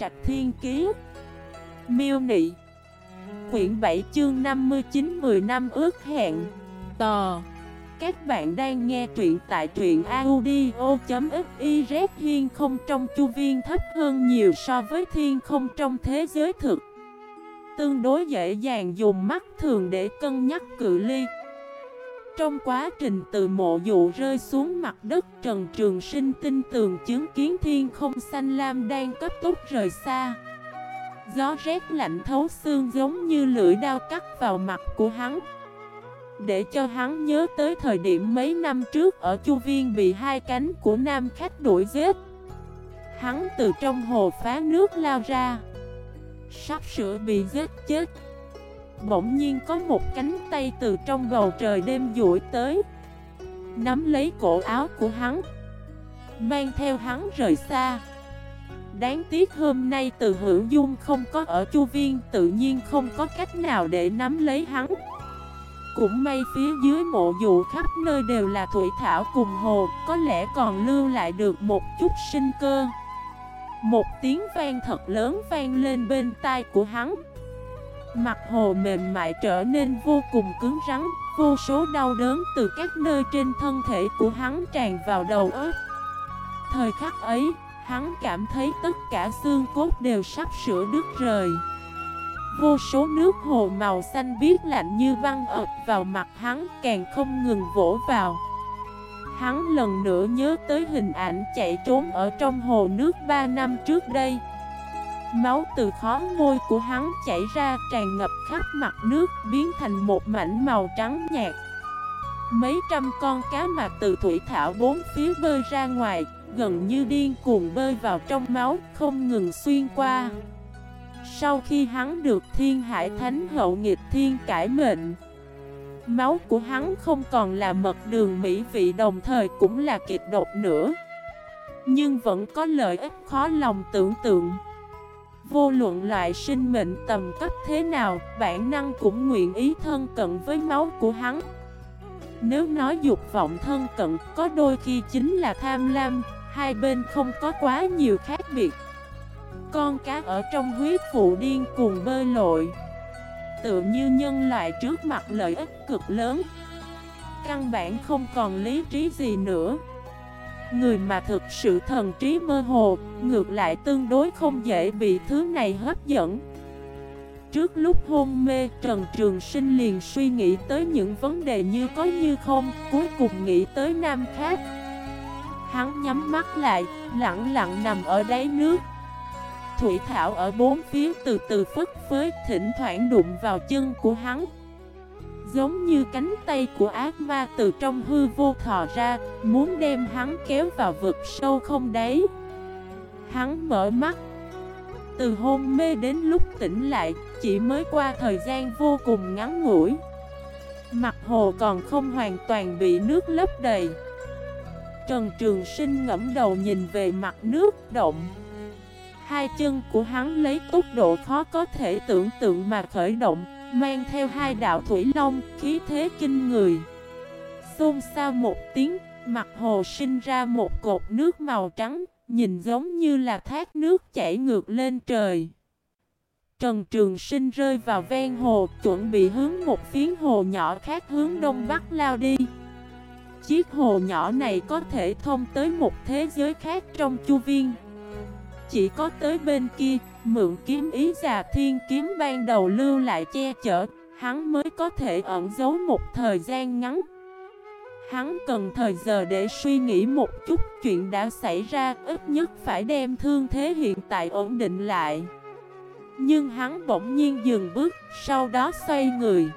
Trạch Thiên Kiế Miêu Nị. Quyển 7 chương 59 10 năm ước hẹn. Tò. Các bạn đang nghe truyện tại truyện audio.xyz Thiên không trong chu viên thấp hơn nhiều so với thiên không trong thế giới thực. Tương đối dễ dàng dùng mắt thường để cân nhắc cự ly trong quá trình từ mộ dụ rơi xuống mặt đất, Trần Trường Sinh tinh tường chứng kiến thiên không xanh lam đang cấp tốc rời xa. Gió rét lạnh thấu xương giống như lưỡi đao cắt vào mặt của hắn. Để cho hắn nhớ tới thời điểm mấy năm trước ở Chu Viên bị hai cánh của nam khách đuổi giết. Hắn từ trong hồ phá nước lao ra, Sắp sửa bị giết chết. Bỗng nhiên có một cánh tay từ trong bầu trời đêm duỗi tới. Nắm lấy cổ áo của hắn. Mang theo hắn rời xa. Đáng tiếc hôm nay từ hữu dung không có ở chu viên, Tự nhiên không có cách nào để nắm lấy hắn. Cũng may phía dưới mộ dụ khắp nơi đều là thủy thảo cùng hồ, Có lẽ còn lưu lại được một chút sinh cơ. Một tiếng vang thật lớn vang lên bên tai của hắn. Mặt hồ mềm mại trở nên vô cùng cứng rắn Vô số đau đớn từ các nơi trên thân thể của hắn tràn vào đầu óc Thời khắc ấy, hắn cảm thấy tất cả xương cốt đều sắp sửa đứt rời. Vô số nước hồ màu xanh biếc lạnh như băng ập vào mặt hắn càng không ngừng vỗ vào. Hắn lần nữa nhớ tới hình ảnh chạy trốn ở trong hồ nước 3 năm trước đây. Máu từ khó môi của hắn chảy ra tràn ngập khắp mặt nước, biến thành một mảnh màu trắng nhạt. Mấy trăm con cá mạc từ thủy thảo bốn phía bơi ra ngoài, Gần như điên cuồng bơi vào trong máu, không ngừng xuyên qua. Sau khi hắn được thiên hải thánh hậu nghịch thiên cải mệnh, Máu của hắn không còn là mật đường mỹ vị, đồng thời cũng là kịch độc nữa. Nhưng vẫn có lợi ích khó lòng tưởng tượng. Vô luận loại sinh mệnh tầm cấp thế nào, bản năng cũng nguyện ý thân cận với máu của hắn. Nếu nói dục vọng thân cận, có đôi khi chính là tham lam, hai bên không có quá nhiều khác biệt. Con cá ở trong huyết phụ điên cùng bơi lội, tự như nhân loại trước mặt lợi ích cực lớn. Căn bản không còn lý trí gì nữa. Người mà thực sự thần trí mơ hồ, ngược lại tương đối không dễ bị thứ này hấp dẫn. Trước lúc hôn mê, Trần Trường Sinh liền suy nghĩ tới những vấn đề như có như không, cuối cùng nghĩ tới nam khác. Hắn nhắm mắt lại, lặng lặng nằm ở đáy nước. Thủy Thảo ở bốn phía từ từ phất phới, thỉnh thoảng đụng vào chân của hắn. Giống như cánh tay của ác ma từ trong hư vô thò ra, Muốn đem hắn kéo vào vực sâu không đấy. Hắn mở mắt. Từ hôn mê đến lúc tỉnh lại, Chỉ mới qua thời gian vô cùng ngắn ngủi. Mặt hồ còn không hoàn toàn bị nước lấp đầy. Trần Trường Sinh ngẫm đầu nhìn về mặt nước động. Hai chân của hắn lấy tốc độ khó có thể tưởng tượng mà khởi động Mang theo hai đạo thủy long, khí thế kinh người. Xôn xao một tiếng, mặt hồ sinh ra một cột nước màu trắng Nhìn giống như là thác nước chảy ngược lên trời. Trần Trường Sinh rơi vào ven hồ Chuẩn bị hướng một phiến hồ nhỏ khác hướng đông bắc lao đi. Chiếc hồ nhỏ này có thể thông tới một thế giới khác trong chu viên. Chỉ có tới bên kia Mượn kiếm ý già thiên kiếm ban đầu lưu lại che chở, Hắn mới có thể ẩn giấu một thời gian ngắn. Hắn cần thời giờ để suy nghĩ một chút, chuyện đã xảy ra Ít nhất phải đem thương thế hiện tại ổn định lại. Nhưng hắn bỗng nhiên dừng bước, Sau đó xoay người.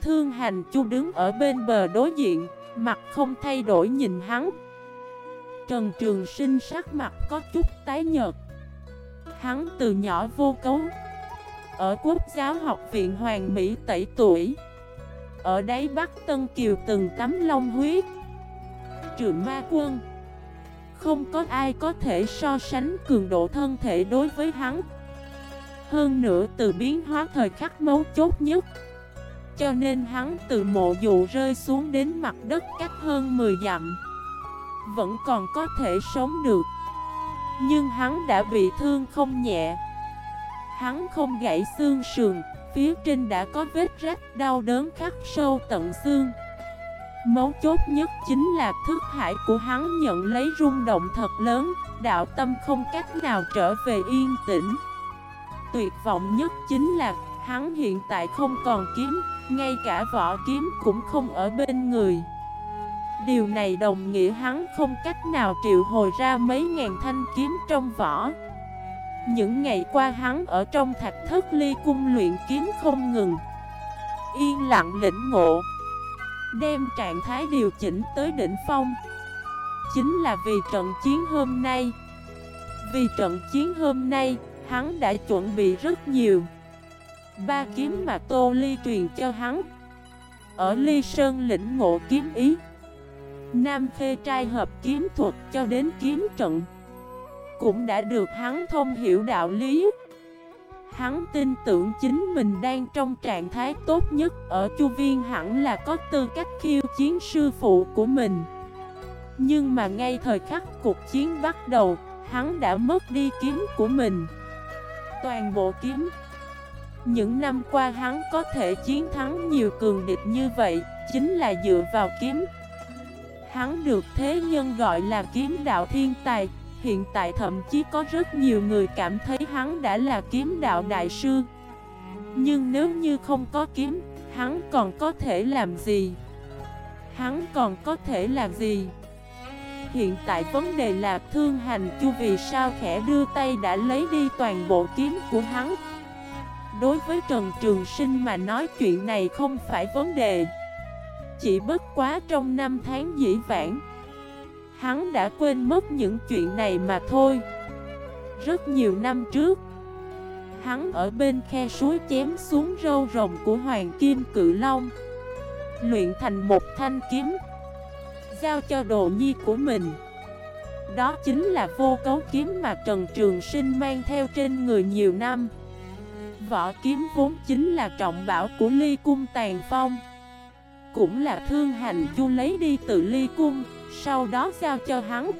Thương hành chu đứng ở bên bờ đối diện, Mặt không thay đổi nhìn hắn. Trần Trường Sinh sắc mặt có chút tái nhợt. Hắn từ nhỏ vô cấu. Ở quốc giáo học viện Hoàng Mỹ tẩy tuổi. Ở đáy Bắc Tân Kiều từng tắm long huyết. Trừ ma quân. Không có ai có thể so sánh cường độ thân thể đối với hắn. Hơn nữa từ biến hóa thời khắc mấu chốt nhất. Cho nên hắn từ mộ dụ rơi xuống đến mặt đất cách hơn 10 dặm. Vẫn còn có thể sống được. Nhưng hắn đã bị thương không nhẹ. Hắn không gãy xương sườn, Phía trên đã có vết rách đau đớn khắc sâu tận xương. Mấu chốt nhất chính là thức hải của hắn nhận lấy rung động thật lớn, Đạo tâm không cách nào trở về yên tĩnh. Tuyệt vọng nhất chính là, hắn hiện tại không còn kiếm, Ngay cả vỏ kiếm cũng không ở bên người. Điều này đồng nghĩa hắn không cách nào triệu hồi ra mấy ngàn thanh kiếm trong vỏ. Những ngày qua hắn ở trong thạch thất ly cung luyện kiếm không ngừng. Yên lặng lĩnh ngộ, Đem trạng thái điều chỉnh tới đỉnh phong. Chính là vì trận chiến hôm nay. Vì trận chiến hôm nay, Hắn đã chuẩn bị rất nhiều. Ba kiếm mà Tô Ly truyền cho hắn. Ở Ly Sơn lĩnh ngộ kiếm ý. Nam Khê trai hợp kiếm thuật cho đến kiếm trận. Cũng đã được hắn thông hiểu đạo lý. Hắn tin tưởng chính mình đang trong trạng thái tốt nhất Ở chu viên hẳn là có tư cách khiêu chiến sư phụ của mình. Nhưng mà ngay thời khắc cuộc chiến bắt đầu, Hắn đã mất đi kiếm của mình. Toàn bộ kiếm. Những năm qua hắn có thể chiến thắng nhiều cường địch như vậy, Chính là dựa vào kiếm. Hắn được thế nhân gọi là kiếm đạo thiên tài Hiện tại thậm chí có rất nhiều người cảm thấy hắn đã là kiếm đạo đại sư Nhưng nếu như không có kiếm, hắn còn có thể làm gì? Hắn còn có thể làm gì? Hiện tại vấn đề là thương hành chu vì sao khẽ đưa tay đã lấy đi toàn bộ kiếm của hắn Đối với Trần Trường Sinh mà nói chuyện này không phải vấn đề chỉ bất quá trong năm tháng dĩ vãng. Hắn đã quên mất những chuyện này mà thôi. Rất nhiều năm trước, Hắn ở bên khe suối chém xuống râu rồng của Hoàng Kim Cự Long, Luyện thành một thanh kiếm, Giao cho đồ nhi của mình. Đó chính là vô cấu kiếm mà Trần Trường Sinh mang theo trên người nhiều năm. Võ kiếm vốn chính là trọng bảo của ly cung tàn phong. Cũng là thương hành chu lấy đi từ ly cung, sau đó giao cho hắn.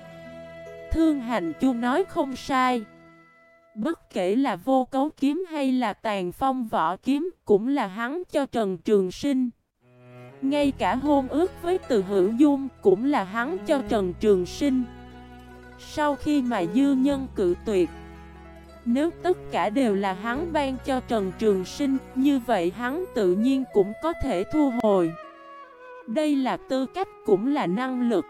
Thương hành chu nói không sai. Bất kể là vô cấu kiếm hay là tàn phong võ kiếm Cũng là hắn cho Trần Trường Sinh. Ngay cả hôn ước với từ hữu dung Cũng là hắn cho Trần Trường Sinh. Sau khi mà dư nhân cự tuyệt, Nếu tất cả đều là hắn ban cho Trần Trường Sinh, Như vậy hắn tự nhiên cũng có thể thu hồi. Đây là tư cách cũng là năng lực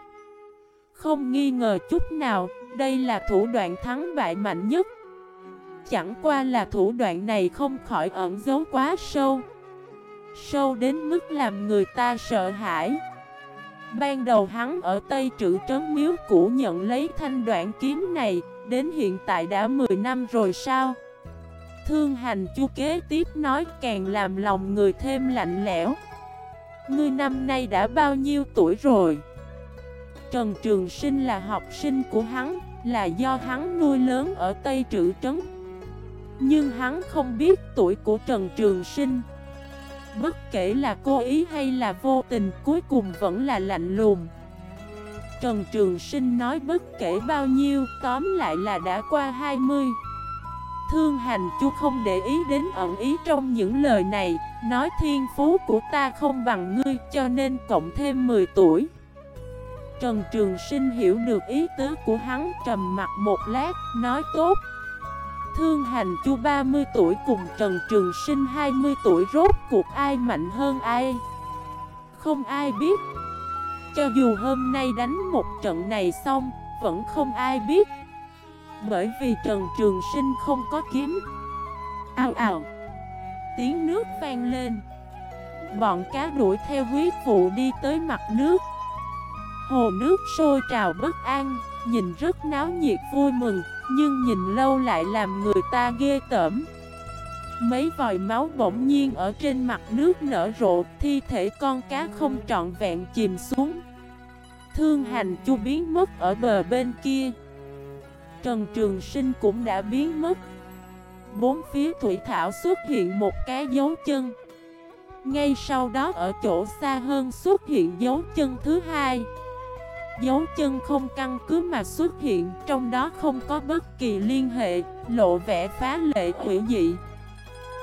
không nghi ngờ chút nào, đây là thủ đoạn thắng bại mạnh nhất. Chẳng qua là thủ đoạn này không khỏi ẩn giấu quá sâu. Sâu đến mức làm người ta sợ hãi. Ban đầu hắn ở Tây Trữ Trấn Miếu cũ nhận lấy thanh đoạn kiếm này, đến hiện tại đã 10 năm rồi sao? Thương hành chu kế tiếp nói càng làm lòng người thêm lạnh lẽo. Ngươi năm nay đã bao nhiêu tuổi rồi? Trần Trường Sinh là học sinh của hắn, là do hắn nuôi lớn ở Tây Trữ Trấn. Nhưng hắn không biết tuổi của Trần Trường Sinh. Bất kể là cố ý hay là vô tình cuối cùng vẫn là lạnh lùng. Trần Trường Sinh nói bất kể bao nhiêu, tóm lại là đã qua 20. Thương hành chu không để ý đến ẩn ý trong những lời này, nói thiên phú của ta không bằng ngươi cho nên cộng thêm 10 tuổi. Trần Trường Sinh hiểu được ý tứ của hắn trầm mặt một lát, nói tốt. Thương hành chu 30 tuổi cùng Trần Trường Sinh 20 tuổi rốt cuộc ai mạnh hơn ai? Không ai biết. Cho dù hôm nay đánh một trận này xong, vẫn không ai biết. Bởi vì Trần Trường Sinh không có kiếm. ao ào. Tiếng nước vang lên. Bọn cá đuổi theo huyết vụ đi tới mặt nước Hồ nước sôi trào bất an, nhìn rất náo nhiệt vui mừng, nhưng nhìn lâu lại làm người ta ghê tởm. Mấy vòi máu bỗng nhiên ở trên mặt nước nở rộ, thi thể con cá không trọn vẹn chìm xuống. Thương hành chu biến mất ở bờ bên kia. Trần Trường Sinh cũng đã biến mất. Bốn phía thủy thảo xuất hiện một cái dấu chân. Ngay sau đó ở chỗ xa hơn xuất hiện dấu chân thứ hai. Dấu chân không căn cứ mà xuất hiện, Trong đó không có bất kỳ liên hệ, Lộ vẻ phá lệ hữu dị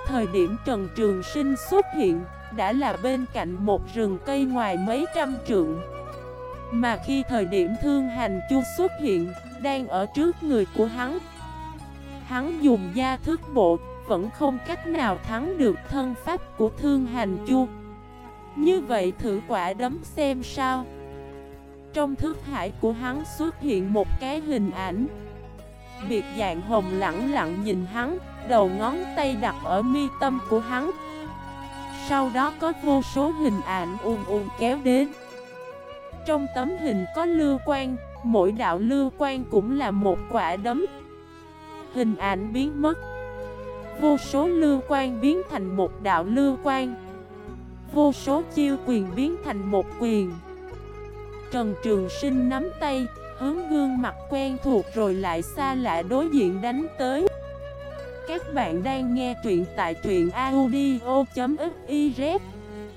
Thời điểm Trần Trường Sinh xuất hiện, Đã là bên cạnh một rừng cây ngoài mấy trăm trượng mà khi thời điểm Thương Hành Chu xuất hiện, Đang ở trước người của hắn Hắn dùng gia thức bộ, Vẫn không cách nào thắng được thân pháp của Thương Hành Chu. Như vậy thử quả đấm xem sao. Trong thức hải của hắn xuất hiện một cái hình ảnh. Biệt dạng hồng lặng lặng nhìn hắn, Đầu ngón tay đặt ở mi tâm của hắn. Sau đó có vô số hình ảnh ùn ùn kéo đến. Trong tấm hình có lưu quan Mỗi đạo lưu quan cũng là một quả đấm. Hình ảnh biến mất. Vô số lưu quan biến thành một đạo lưu quan Vô số chiêu quyền biến thành một quyền. Trần Trường Sinh nắm tay, Hướng gương mặt quen thuộc rồi lại xa lạ đối diện đánh tới. Các bạn đang nghe truyện tại truyện audio.fif